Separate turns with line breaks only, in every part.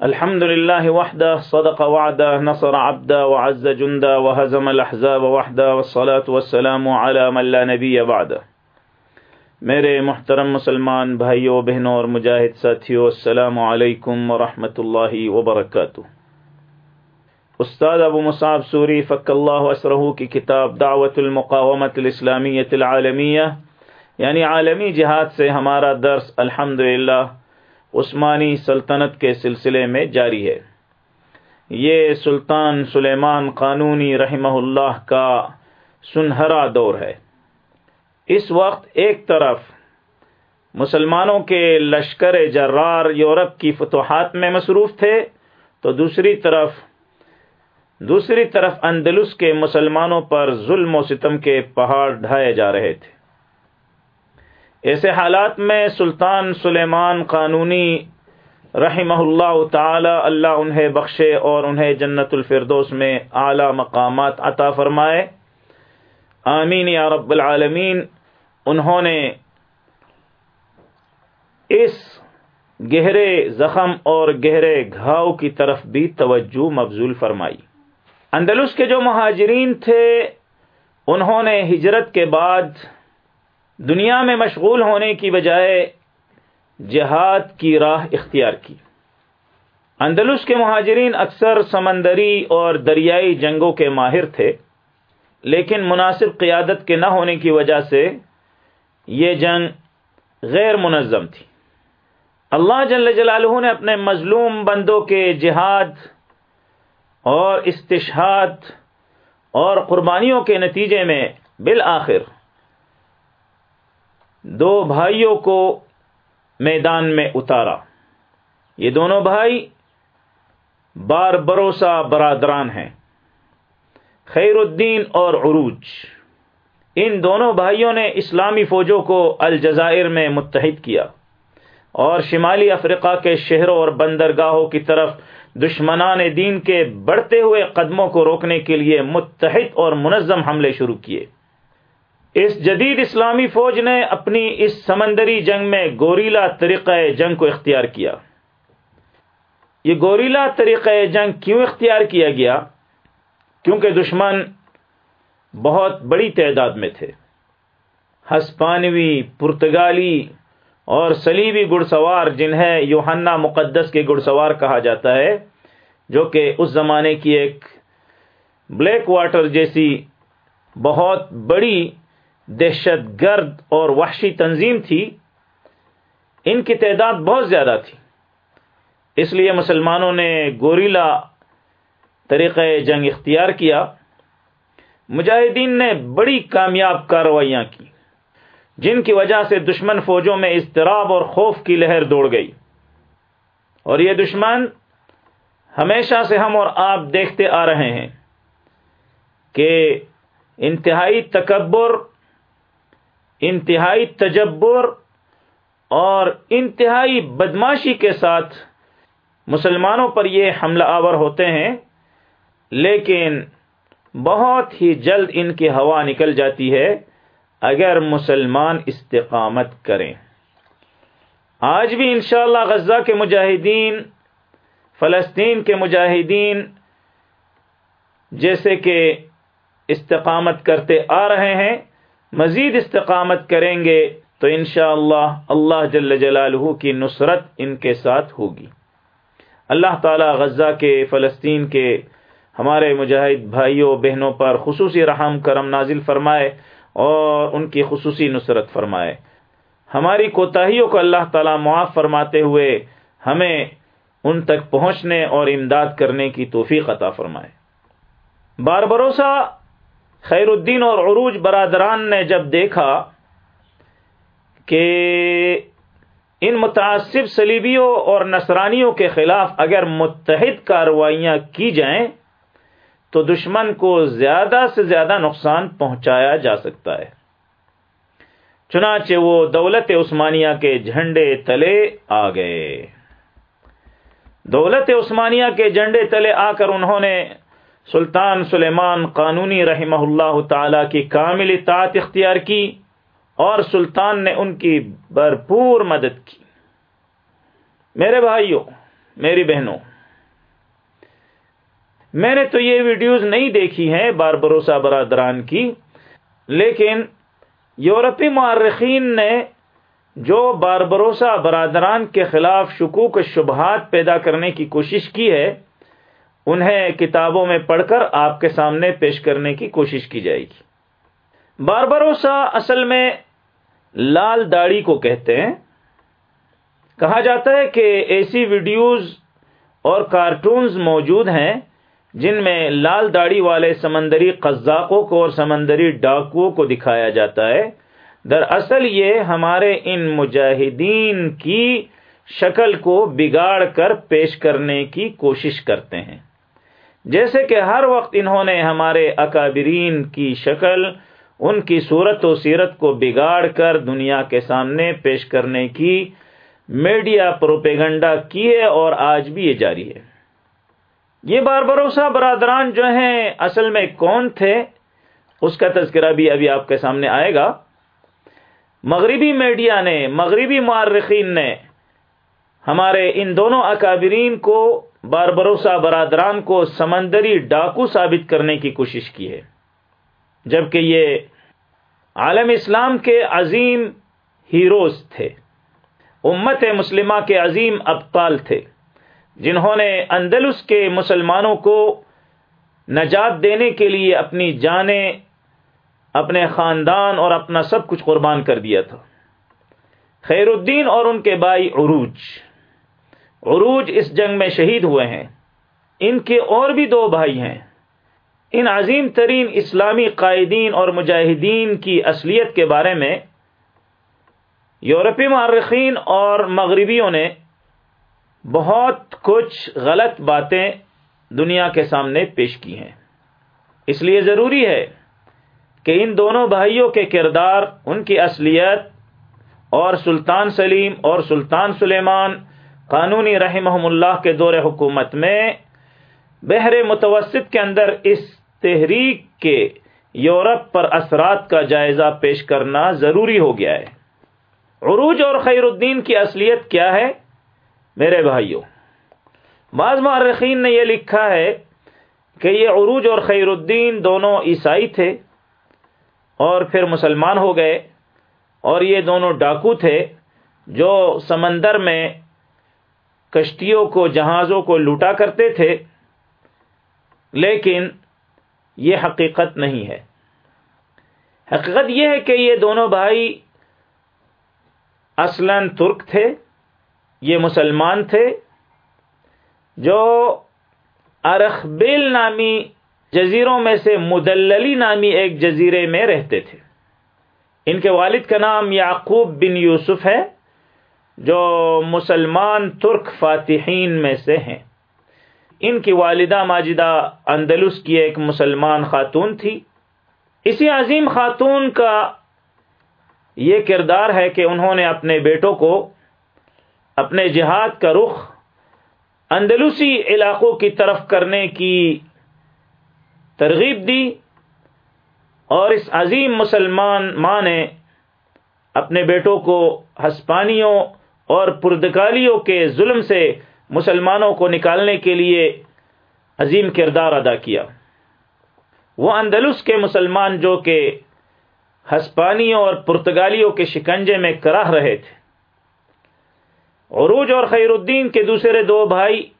الحمد لله وحده، صدق وعده، نصر عبده، وعز جنده، وهزم الأحزاب وحده، والصلاة والسلام على من لا نبي بعده. میرے محترم مسلمان بھائیوں بہنوں اور مجاہد ساتھیوں السلام علیکم ورحمۃ اللہ وبرکاتہ. استاد ابو مصعب سوری فق اللہ اسرہ کی کتاب دعوت المقامت الاسلامیت العالمیہ یعنی عالمی جہاد سے ہمارا درس الحمد عثمانی سلطنت کے سلسلے میں جاری ہے۔ یہ سلطان سلیمان قانونی رحمہ اللہ کا سنہرا دور ہے۔ اس وقت ایک طرف مسلمانوں کے لشکر جرار یورپ کی فتوحات میں مصروف تھے، تو دوسری طرف دوسری طرف اندلس کے مسلمانوں پر ظلم و ستم کے پہاڑ ڈھائے جا رہے تھے۔ ایسے حالات میں سلطان سلیمان قانونی رحمہ اللہ تعالی اللہ انہیں بخشے اور انہیں جنت الفردوس میں اعلی مقامات عطا فرمائے۔ آمین یا رب العالمین۔ انہوں نے اس گہرے زخم اور گہرے گھاؤ کی طرف بھی توجہ مبزول فرمائی۔ اندلس کے جو مہاجرین تھے، انہوں نے ہجرت کے بعد دنیا میں مشغول ہونے کی بجائے جہاد کی راہ اختیار کی۔ اندلس کے مہاجرین اکثر سمندری اور دریائی جنگوں کے ماہر تھے، لیکن مناسب قیادت کے نہ ہونے کی وجہ سے یہ جنگ غیر منظم تھی۔ اللہ جل جلالہ نے اپنے مظلوم بندوں کے جہاد اور استشہاد اور قربانیوں کے نتیجے میں بالآخر دو بھائیوں کو میدان میں اتارا۔ یہ دونوں بھائی بار بروسا برادران ہیں۔ خیر الدین اور عروج۔ ان دونوں بھائیوں نے اسلامی فوجوں کو الجزائر میں متحد کیا اور شمالی افریقہ کے شہروں اور بندرگاہوں کی طرف دشمنان دین کے بڑھتے ہوئے قدموں کو روکنے کے لیے متحد اور منظم حملے شروع کیے۔ اس جدید اسلامی فوج نے اپنی اس سمندری جنگ میں گوریلا طریقہ جنگ کو اختیار کیا۔ یہ گوریلا طریقہ جنگ کیوں اختیار کیا گیا؟ کیونکہ دشمن بہت بڑی تعداد میں تھے۔ ہسپانوی، پرتگالی اور سلیبی گھڑ سوار جنہیں یوہنا مقدس کے گھڑ سوار کہا جاتا ہے، جو کہ اس زمانے کی ایک بلیک واٹر جیسی بہت بڑی دہشت گرد اور وحشی تنظیم تھی، ان کی تعداد بہت زیادہ تھی۔ اس لیے مسلمانوں نے گوریلا طریقہ جنگ اختیار کیا۔ مجاہدین نے بڑی کامیاب کارروائیاں کی، جن کی وجہ سے دشمن فوجوں میں اضطراب اور خوف کی لہر دوڑ گئی۔ اور یہ دشمن ہمیشہ سے ہم اور آپ دیکھتے آ رہے ہیں کہ انتہائی تکبر انتہائی تجبر اور انتہائی بدماشی کے ساتھ مسلمانوں پر یہ حملہ آور ہوتے ہیں، لیکن بہت ہی جلد ان کی ہوا نکل جاتی ہے اگر مسلمان استقامت کریں۔ آج بھی انشاءاللہ غزہ کے مجاہدین، فلسطین کے مجاہدین جیسے کہ استقامت کرتے آ رہے ہیں مزید استقامت کریں گے تو انشاءاللہ اللہ اللہ جل جلالہ کی نصرت ان کے ساتھ ہوگی۔ اللہ تعالی غزہ کے، فلسطین کے ہمارے مجاہد بھائیوں، بہنوں پر خصوصی رحم، کرم نازل فرمائے اور ان کی خصوصی نصرت فرمائے۔ ہماری کوتاہیوں کو اللہ تعالی معاف فرماتے ہوئے ہمیں ان تک پہنچنے اور امداد کرنے کی توفیق عطا فرمائے۔ بار بروسہ خیر الدین اور عروج برادران نے جب دیکھا کہ ان متعصب سلیبیوں اور نصرانیوں کے خلاف اگر متحد کارروائیاں کی جائیں، تو دشمن کو زیادہ سے زیادہ نقصان پہنچایا جا سکتا ہے۔ چنانچہ وہ دولت عثمانیہ کے جھنڈے تلے آ گئے۔ دولت عثمانیہ کے جھنڈے تلے آ کر انہوں نے سلطان سلیمان قانونی رحمہ اللہ تعالی کی کامل اطاعت اختیار کی اور سلطان نے ان کی بھرپور مدد کی۔ میرے بھائیوں، میری بہنوں، میں نے تو یہ ویڈیوز نہیں دیکھی ہیں بار بروسہ برادران کی، لیکن یورپی معرخین نے جو بار بروسہ برادران کے خلاف شکوک شبہات پیدا کرنے کی کوشش کی ہے انہیں کتابوں میں پڑھ کر آپ کے سامنے پیش کرنے کی کوشش کی جائے گی۔ باربروسا اصل میں لال داڑھی کو کہتے ہیں۔ کہا جاتا ہے کہ ایسی ویڈیوز اور کارٹونز موجود ہیں جن میں لال داڑھی والے سمندری قزاقوں کو اور سمندری ڈاکوؤں کو دکھایا جاتا ہے۔ دراصل یہ ہمارے ان مجاہدین کی شکل کو بگاڑ کر پیش کرنے کی کوشش کرتے ہیں۔ جیسے کہ ہر وقت انہوں نے ہمارے اکابرین کی شکل، ان کی صورت و سیرت کو بگاڑ کر دنیا کے سامنے پیش کرنے کی میڈیا پروپیگنڈا کی ہے اور آج بھی یہ جاری ہے۔ یہ بار بروسہ برادران جو ہیں، اصل میں کون تھے؟ اس کا تذکرہ بھی ابھی آپ کے سامنے آئے گا۔ مغربی میڈیا نے، مغربی معرخین نے ہمارے ان دونوں اکابرین کو بار بروسہ برادران کو سمندری ڈاکو ثابت کرنے کی کوشش کی ہے، جبکہ یہ عالم اسلام کے عظیم ہیروز تھے۔ امت مسلمہ کے عظیم ابطال تھے، جنہوں نے اندلس کے مسلمانوں کو نجات دینے کے لیے اپنی جانیں، اپنے خاندان اور اپنا سب کچھ قربان کر دیا تھا۔ خیر الدین اور ان کے بھائی عروج۔ عروج اس جنگ میں شہید ہوئے ہیں۔ ان کے اور بھی دو بھائی ہیں۔ ان عظیم ترین اسلامی قائدین اور مجاہدین کی اصلیت کے بارے میں یورپی معرخین اور مغربیوں نے بہت کچھ غلط باتیں دنیا کے سامنے پیش کی ہیں۔ اس لیے ضروری ہے کہ ان دونوں بھائیوں کے کردار، ان کی اصلیت اور سلطان سلیم اور سلطان سلیمان قانونی رحمہ اللہ کے دور حکومت میں بحر متوسط کے اندر اس تحریک کے یورپ پر اثرات کا جائزہ پیش کرنا ضروری ہو گیا ہے۔ عروج اور خیر الدین کی اصلیت کیا ہے؟ میرے بھائیوں، بعض معرخین نے یہ لکھا ہے کہ یہ عروج اور خیر الدین دونوں عیسائی تھے اور پھر مسلمان ہو گئے اور یہ دونوں ڈاکو تھے جو سمندر میں کشتیوں کو، جہازوں کو لوٹا کرتے تھے، لیکن یہ حقیقت نہیں ہے۔ حقیقت یہ ہے کہ یہ دونوں بھائی اصلاً ترک تھے، یہ مسلمان تھے، جو ارخبیل نامی جزیروں میں سے مدللی نامی ایک جزیرے میں رہتے تھے۔ ان کے والد کا نام یعقوب بن یوسف ہے۔ جو مسلمان ترک فاتحین میں سے ہیں۔ ان کی والدہ ماجدہ اندلس کی ایک مسلمان خاتون تھی۔ اسی عظیم خاتون کا یہ کردار ہے کہ انہوں نے اپنے بیٹوں کو اپنے جہاد کا رخ اندلوسی علاقوں کی طرف کرنے کی ترغیب دی اور اس عظیم مسلمان ماں نے اپنے بیٹوں کو ہسپانیوں اور پرتگالیوں کے ظلم سے مسلمانوں کو نکالنے کے لیے عظیم کردار ادا کیا۔ وہ اندلس کے مسلمان جو کہ ہسپانیوں اور پرتگالیوں کے شکنجے میں کراہ رہے تھے۔ عروج اور خیر الدین کے دوسرے دو بھائی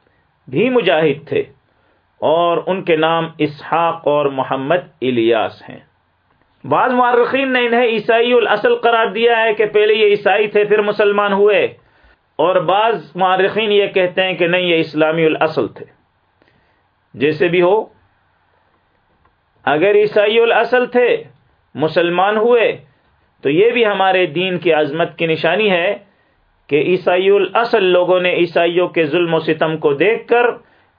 بھی مجاہد تھے اور ان کے نام اسحاق اور محمد الیاس ہیں۔ بعض معرخین نے انہیں عیسائی الاصل قرار دیا ہے کہ پہلے یہ عیسائی تھے، پھر مسلمان ہوئے۔ اور بعض معرخین یہ کہتے ہیں کہ نہیں، یہ اسلامی الاصل تھے۔ جیسے بھی ہو، اگر عیسائی الاصل تھے، مسلمان ہوئے، تو یہ بھی ہمارے دین کی عظمت کی نشانی ہے کہ عیسائی الاصل لوگوں نے عیسائیوں کے ظلم و ستم کو دیکھ کر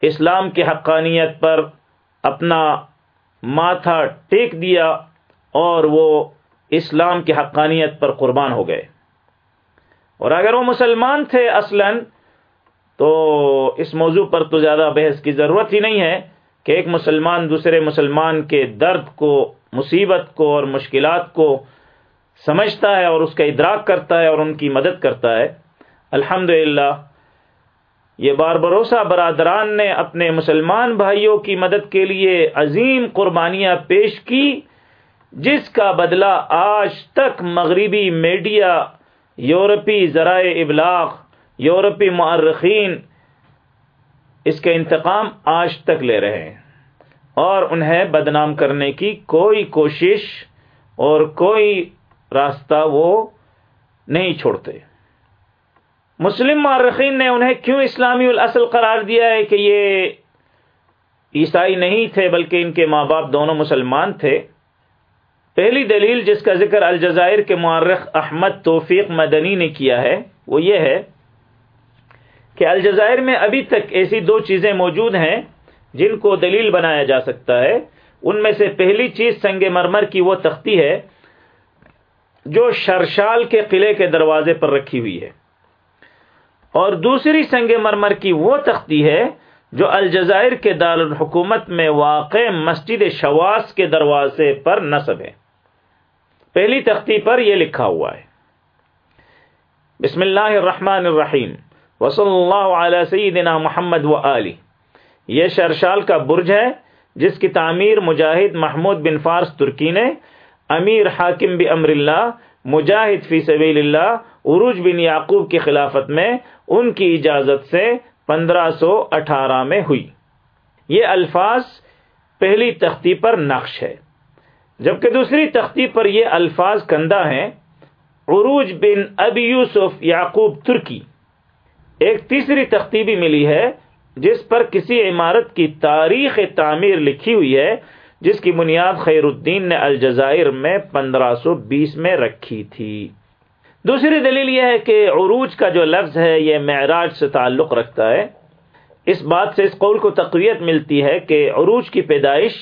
اسلام کی حقانیت پر اپنا ماتھا ٹیک دیا۔ اور وہ اسلام کی حقانیت پر قربان ہو گئے۔ اور اگر وہ مسلمان تھے اصلا، تو اس موضوع پر تو زیادہ بحث کی ضرورت ہی نہیں ہے کہ ایک مسلمان دوسرے مسلمان کے درد کو، مصیبت کو اور مشکلات کو سمجھتا ہے اور اس کا ادراک کرتا ہے اور ان کی مدد کرتا ہے۔ الحمد یہ باربروسا برادران نے اپنے مسلمان بھائیوں کی مدد کے لیے عظیم قربانیاں پیش کی۔ جس کا بدلہ آج تک مغربی میڈیا، یورپی ذرائع ابلاغ، یورپی معرخین اس کا انتقام آج تک لے رہے ہیں۔ اور انہیں بدنام کرنے کی کوئی کوشش اور کوئی راستہ وہ نہیں چھوڑتے۔ مسلم معرخین نے انہیں کیوں اسلامی الاصل قرار دیا ہے کہ یہ عیسائی نہیں تھے بلکہ ان کے ماں باپ دونوں مسلمان تھے؟ پہلی دلیل جس کا ذکر الجزائر کے معرخ احمد توفیق مدنی نے کیا ہے، وہ یہ ہے کہ الجزائر میں ابھی تک ایسی دو چیزیں موجود ہیں جن کو دلیل بنایا جا سکتا ہے۔ ان میں سے پہلی چیز سنگ مرمر کی وہ تختی ہے جو شرشال کے قلعے کے دروازے پر رکھی ہوئی ہے۔ اور دوسری سنگ مرمر کی وہ تختی ہے جو الجزائر کے دارالحکومت میں واقع مسجد شواس کے دروازے پر نصب ہے۔ پہلی تختی پر یہ لکھا ہوا ہے۔ بسم اللہ الرحمن الرحیم۔ وصلی اللہ علیہ سیدنا محمد و علی یہ شرشال کا برج ہے، جس کی تعمیر مجاہد محمود بن فارس ترکی نے، امیر حاکم بھی امر اللہ، مجاہد فی سبیل اللہ، عروج بن یعقوب کی خلافت میں ان کی اجازت سے پندرہ سو اٹھارہ میں ہوئی۔ یہ الفاظ پہلی تختی پر نقش ہے۔ جبکہ دوسری تختی پر یہ الفاظ کندہ ہیں، عروج بن ابی یوسف یعقوب ترکی۔ ایک تیسری تختی بھی ملی ہے، جس پر کسی عمارت کی تاریخ تعمیر لکھی ہوئی ہے، جس کی بنیاد خیر الدین نے الجزائر میں پندرہ سو بیس میں رکھی تھی۔ دوسری دلیل یہ ہے کہ عروج کا جو لفظ ہے، یہ معراج سے تعلق رکھتا ہے۔ اس بات سے اس قول کو تقویت ملتی ہے کہ عروج کی پیدائش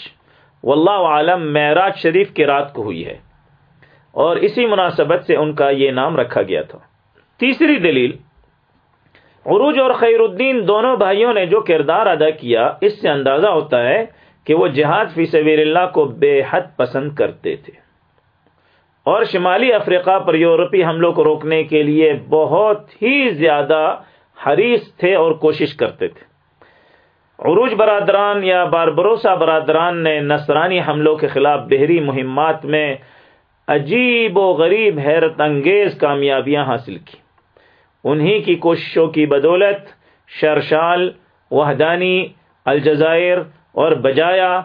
واللہ عالم معراج شریف کی رات کو ہوئی ہے۔ اور اسی مناسبت سے ان کا یہ نام رکھا گیا تھا۔ تیسری دلیل، عروج اور خیر الدین دونوں بھائیوں نے جو کردار ادا کیا، اس سے اندازہ ہوتا ہے کہ وہ جہاد فی سبیل اللہ کو بے حد پسند کرتے تھے۔ اور شمالی افریقہ پر یورپی حملوں کو روکنے کے لیے بہت ہی زیادہ حریص تھے اور کوشش کرتے تھے۔ عروج برادران یا باربروسا برادران نے نصرانی حملوں کے خلاف بحری مہمات میں عجیب و غریب حیرت انگیز کامیابیاں حاصل کی۔ انہی کی کوششوں کی بدولت شرشال، وحدانی، الجزائر اور بجایا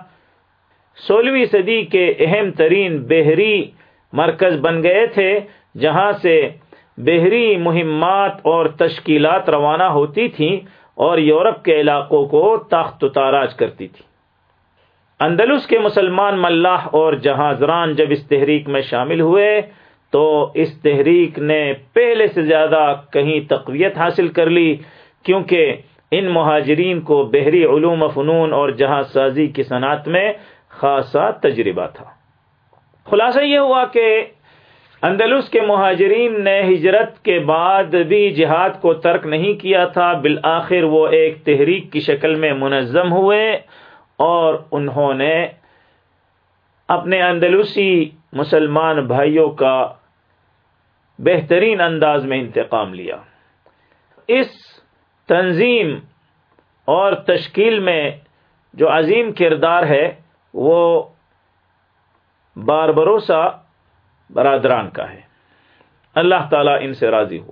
سولہویں صدی کے اہم ترین بحری مرکز بن گئے تھے، جہاں سے بحری مہمات اور تشکیلات روانہ ہوتی تھیں۔ اور یورپ کے علاقوں کو تخت و تاراج کرتی تھی۔ اندلس کے مسلمان ملاح اور جہازران جب اس تحریک میں شامل ہوئے، تو اس تحریک نے پہلے سے زیادہ کہیں تقویت حاصل کر لی، کیونکہ ان مہاجرین کو بحری علوم فنون اور جہاز سازی کی صنعت میں خاصا تجربہ تھا۔ خلاصہ یہ ہوا کہ اندلس کے مہاجرین نے ہجرت کے بعد بھی جہاد کو ترک نہیں کیا تھا۔ بالآخر وہ ایک تحریک کی شکل میں منظم ہوئے اور انہوں نے اپنے اندلوسی مسلمان بھائیوں کا بہترین انداز میں انتقام لیا۔ اس تنظیم اور تشکیل میں جو عظیم کردار ہے وہ باربروسا برادران کا ہے۔ اللہ تعالیٰ ان سے راضی ہو۔